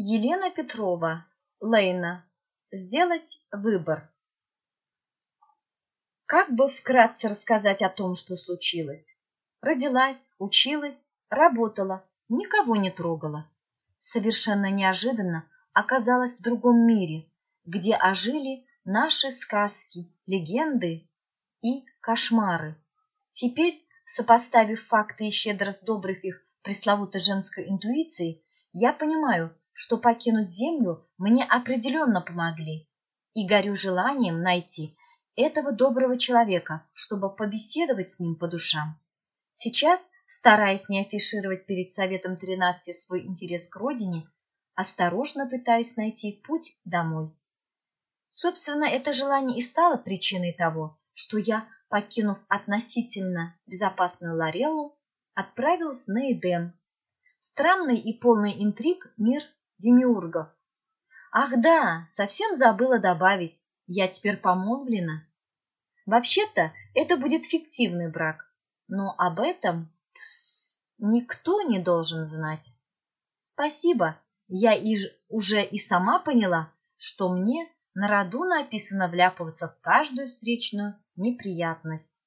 Елена Петрова, Лейна. Сделать выбор. Как бы вкратце рассказать о том, что случилось? Родилась, училась, работала, никого не трогала. Совершенно неожиданно оказалась в другом мире, где ожили наши сказки, легенды и кошмары. Теперь, сопоставив факты и щедро сдобрив их пресловутой женской интуицией, я понимаю, что покинуть землю мне определенно помогли, и горю желанием найти этого доброго человека, чтобы побеседовать с ним по душам. Сейчас, стараясь не афишировать перед Советом 13 свой интерес к родине, осторожно пытаюсь найти путь домой. Собственно, это желание и стало причиной того, что я, покинув относительно безопасную Лареллу, отправилась на Эдем. Странный и полный интриг мир демиургов. Ах да, совсем забыла добавить, я теперь помолвлена. Вообще-то это будет фиктивный брак, но об этом тс, никто не должен знать. Спасибо, я и, уже и сама поняла, что мне на роду написано вляпываться в каждую встречную неприятность.